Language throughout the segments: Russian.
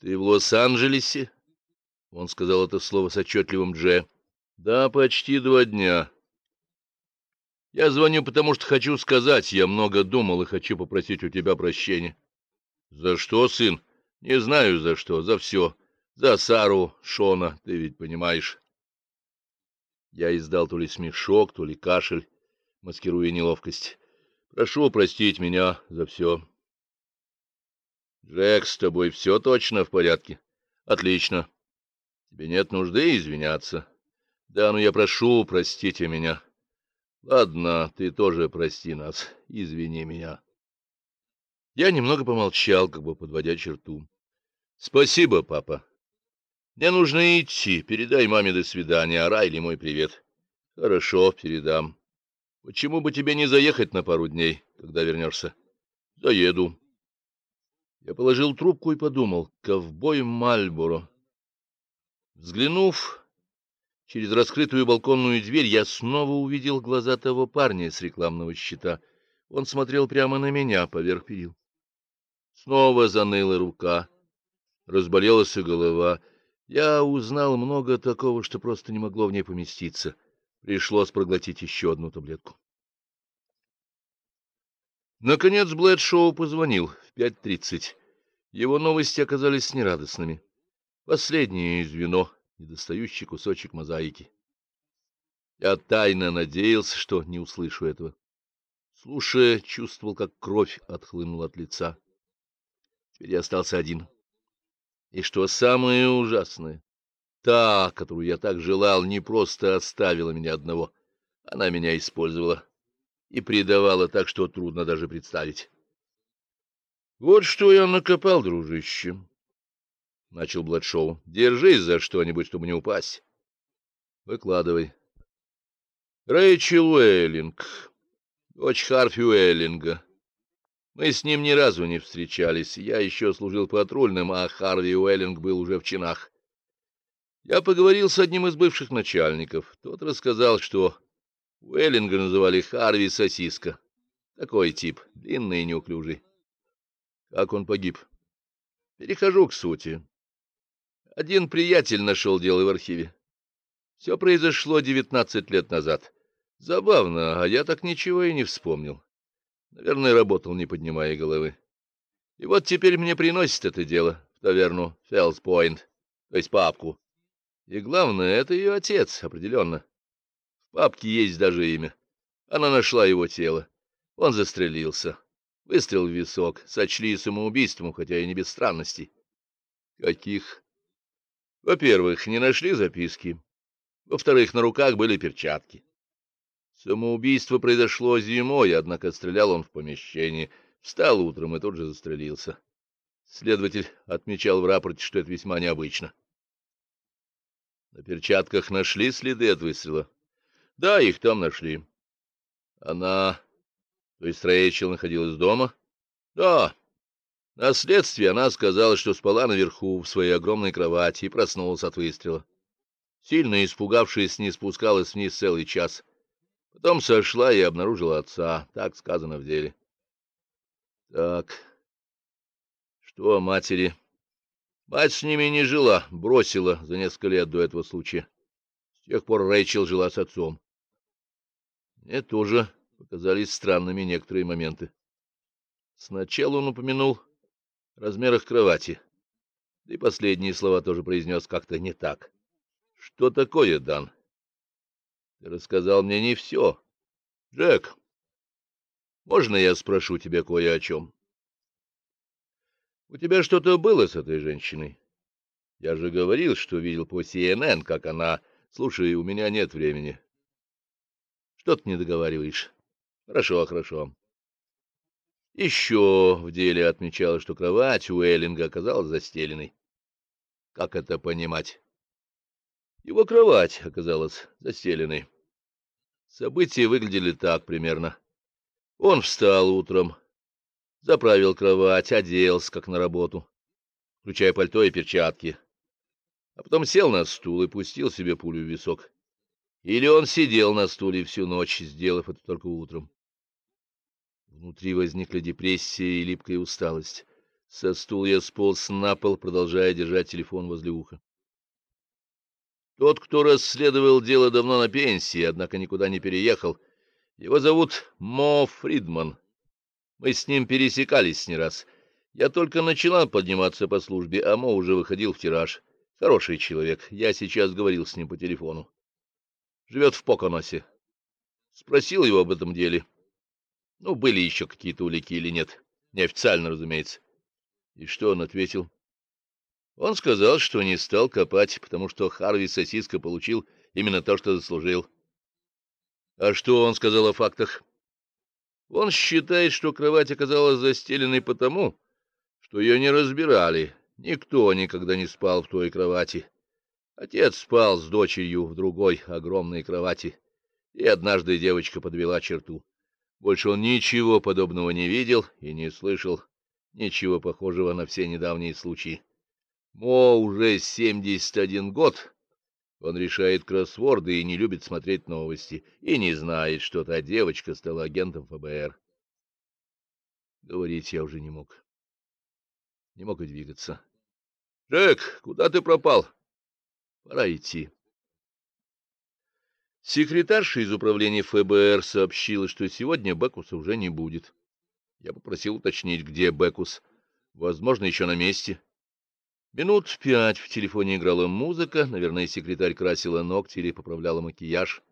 Ты в Лос-Анджелесе? Он сказал это слово с отчетливым «дже». Да, почти два дня. Я звоню, потому что хочу сказать, я много думал и хочу попросить у тебя прощения. За что, сын? Не знаю за что, за все. За Сару, Шона, ты ведь понимаешь. Я издал то ли смешок, то ли кашель, маскируя неловкость. Прошу простить меня за все. Джек, с тобой все точно в порядке? Отлично. Тебе нет нужды извиняться. Да, ну я прошу, простите меня. Ладно, ты тоже прости нас, извини меня. Я немного помолчал, как бы подводя черту. Спасибо, папа. Мне нужно идти. Передай маме до свидания, а Райли мой привет. Хорошо, передам. Почему бы тебе не заехать на пару дней, когда вернешься? Заеду. Я положил трубку и подумал, ковбой Мальборо. Взглянув через раскрытую балконную дверь, я снова увидел глаза того парня с рекламного щита. Он смотрел прямо на меня поверх перил. Снова заныла рука, разболелась голова. Я узнал много такого, что просто не могло в ней поместиться. Пришлось проглотить еще одну таблетку. Наконец Блэдшоу позвонил в пять тридцать. Его новости оказались нерадостными. Последнее звено, недостающий кусочек мозаики. Я тайно надеялся, что не услышу этого. Слушая, чувствовал, как кровь отхлынула от лица. Теперь я остался один. И что самое ужасное, Та, которую я так желал, не просто оставила меня одного. Она меня использовала и предавала так, что трудно даже представить. Вот что я накопал, дружище. Начал Бладшоу. Держись за что-нибудь, чтобы не упасть. Выкладывай. Рэйчел Уэллинг, дочь Харфи Уэллинга. Мы с ним ни разу не встречались. Я еще служил патрульным, а Харви Уэллинг был уже в чинах. Я поговорил с одним из бывших начальников. Тот рассказал, что Уэллинга называли Харви Сосиска. Такой тип, длинный и неуклюжий. Как он погиб? Перехожу к сути. Один приятель нашел дело в архиве. Все произошло девятнадцать лет назад. Забавно, а я так ничего и не вспомнил. Наверное, работал, не поднимая головы. И вот теперь мне приносит это дело в таверну Фелс-Пойнт, то есть папку. И главное, это ее отец, определенно. Папке есть даже имя. Она нашла его тело. Он застрелился. Выстрел в висок. Сочли самоубийством, хотя и не без странностей. Каких? Во-первых, не нашли записки. Во-вторых, на руках были перчатки. Самоубийство произошло зимой, однако стрелял он в помещении. Встал утром и тут же застрелился. Следователь отмечал в рапорте, что это весьма необычно. На перчатках нашли следы от выстрела? Да, их там нашли. Она, то есть Рэйчел, находилась дома? Да. На следствии она сказала, что спала наверху в своей огромной кровати и проснулась от выстрела. Сильно испугавшись, не спускалась вниз целый час. Потом сошла и обнаружила отца. Так сказано в деле. Так, что о матери? Мать с ними не жила, бросила за несколько лет до этого случая. С тех пор Рэйчел жила с отцом. Мне тоже показались странными некоторые моменты. Сначала он упомянул о размерах кровати, да и последние слова тоже произнес как-то не так. Что такое, Дан? Ты рассказал мне не все. Джек, можно я спрошу тебя кое о чем? У тебя что-то было с этой женщиной? Я же говорил, что видел по CNN, как она... Слушай, у меня нет времени. Что ты не договариваешь? Хорошо, хорошо. Еще в деле отмечалось, что кровать у Эллинга оказалась застеленной. Как это понимать? Его кровать оказалась застеленной. События выглядели так примерно. Он встал утром, заправил кровать, оделся, как на работу, включая пальто и перчатки, а потом сел на стул и пустил себе пулю в висок. Или он сидел на стуле всю ночь, сделав это только утром. Внутри возникла депрессия и липкая усталость. Со стула я сполз на пол, продолжая держать телефон возле уха. Тот, кто расследовал дело, давно на пенсии, однако никуда не переехал. Его зовут Мо Фридман. Мы с ним пересекались не раз. Я только начала подниматься по службе, а Мо уже выходил в тираж. Хороший человек. Я сейчас говорил с ним по телефону. Живет в Поконосе. Спросил его об этом деле. Ну, были еще какие-то улики или нет. Неофициально, разумеется. И что он ответил? Он сказал, что не стал копать, потому что Харви Сосиска получил именно то, что заслужил. А что он сказал о фактах? Он считает, что кровать оказалась застеленной потому, что ее не разбирали. Никто никогда не спал в той кровати. Отец спал с дочерью в другой огромной кровати, и однажды девочка подвела черту. Больше он ничего подобного не видел и не слышал, ничего похожего на все недавние случаи. Мо уже 71 год. Он решает кроссворды и не любит смотреть новости, и не знает, что та девочка стала агентом ФБР. Говорить я уже не мог. Не мог и двигаться. — Джек, куда ты пропал? — Пора идти. Секретарша из управления ФБР сообщила, что сегодня Бекуса уже не будет. Я попросил уточнить, где Бекус. Возможно, еще на месте. Минут пять в телефоне играла музыка, наверное, секретарь красила ногти или поправляла макияж.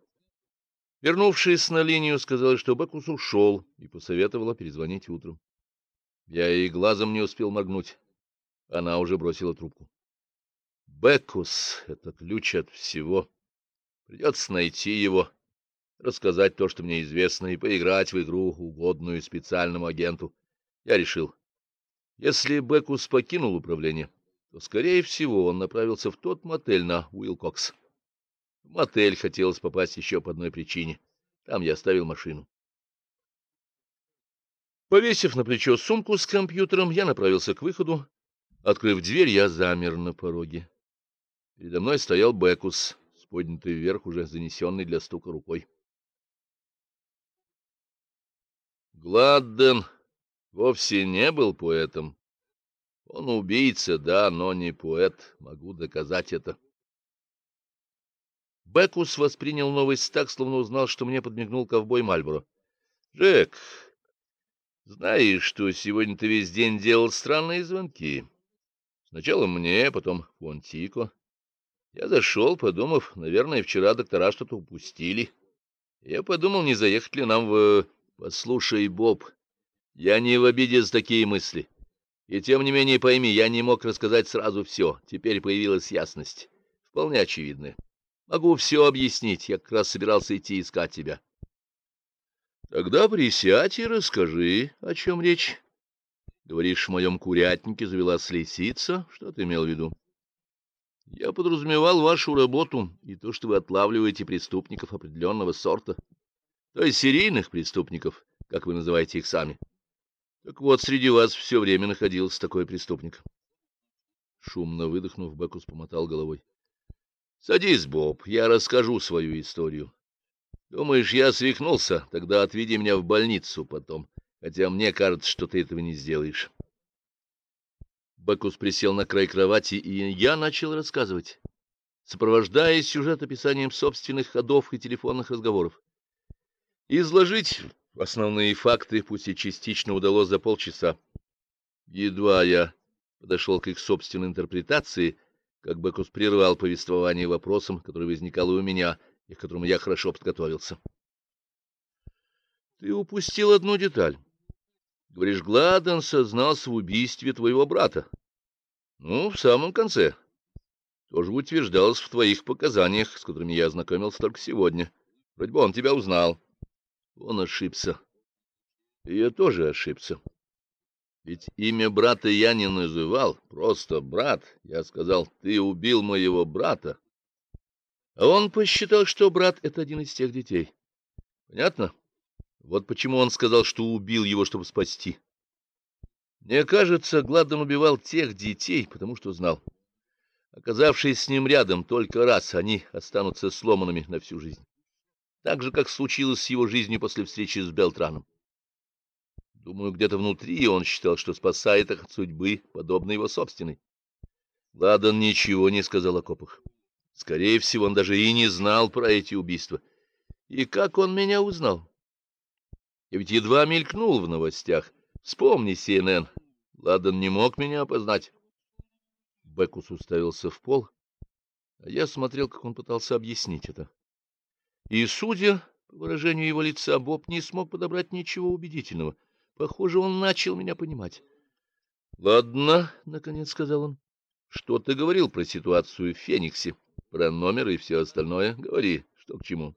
Вернувшись на линию, сказала, что Бекус ушел, и посоветовала перезвонить утром. Я и глазом не успел моргнуть. Она уже бросила трубку. Бекус — это ключ от всего. Придется найти его, рассказать то, что мне известно, и поиграть в игру, угодную специальному агенту. Я решил, если Бекус покинул управление то, скорее всего, он направился в тот мотель на Уилкокс. В мотель хотелось попасть еще по одной причине. Там я оставил машину. Повесив на плечо сумку с компьютером, я направился к выходу. Открыв дверь, я замер на пороге. Передо мной стоял Бекус, с поднятой вверх, уже занесенный для стука рукой. Гладден вовсе не был поэтом. Он убийца, да, но не поэт. Могу доказать это. Бекус воспринял новость так, словно узнал, что мне подмигнул ковбой Мальборо. — Джек, знаешь, что сегодня ты весь день делал странные звонки? Сначала мне, потом Фонтико. Я зашел, подумав, наверное, вчера доктора что-то упустили. Я подумал, не заехать ли нам в... Послушай, Боб, я не в обиде за такие мысли. И тем не менее, пойми, я не мог рассказать сразу все. Теперь появилась ясность. Вполне очевидная. Могу все объяснить. Я как раз собирался идти искать тебя. Тогда присядь и расскажи, о чем речь. Говоришь, в моем курятнике завелась лисица. Что ты имел в виду? Я подразумевал вашу работу и то, что вы отлавливаете преступников определенного сорта. То есть серийных преступников, как вы называете их сами. Так вот, среди вас все время находился такой преступник. Шумно выдохнув, Бекус помотал головой. — Садись, Боб, я расскажу свою историю. Думаешь, я свихнулся? Тогда отведи меня в больницу потом, хотя мне кажется, что ты этого не сделаешь. Бекус присел на край кровати, и я начал рассказывать, сопровождая сюжет описанием собственных ходов и телефонных разговоров. Изложить Основные факты, пусть и частично, удалось за полчаса. Едва я подошел к их собственной интерпретации, как Бекус прервал повествование вопросом, который возникал у меня, и к которому я хорошо подготовился. Ты упустил одну деталь. Говоришь, Гладен сознался в убийстве твоего брата. Ну, в самом конце. Тоже утверждалось в твоих показаниях, с которыми я ознакомился только сегодня. Вроде бы он тебя узнал. Он ошибся. И я тоже ошибся. Ведь имя брата я не называл, просто брат. Я сказал, ты убил моего брата. А он посчитал, что брат — это один из тех детей. Понятно? Вот почему он сказал, что убил его, чтобы спасти. Мне кажется, Гладден убивал тех детей, потому что знал. Оказавшись с ним рядом только раз, они останутся сломанными на всю жизнь так же, как случилось с его жизнью после встречи с Белтраном. Думаю, где-то внутри он считал, что спасает их от судьбы, подобно его собственной. Ладан ничего не сказал о копах. Скорее всего, он даже и не знал про эти убийства. И как он меня узнал? Я ведь едва мелькнул в новостях. Вспомни, CNN. Ладан не мог меня опознать. Бекус уставился в пол, а я смотрел, как он пытался объяснить это. И, судя по выражению его лица, Боб не смог подобрать ничего убедительного. Похоже, он начал меня понимать. — Ладно, — наконец сказал он, — что ты говорил про ситуацию в Фениксе, про номер и все остальное? Говори, что к чему.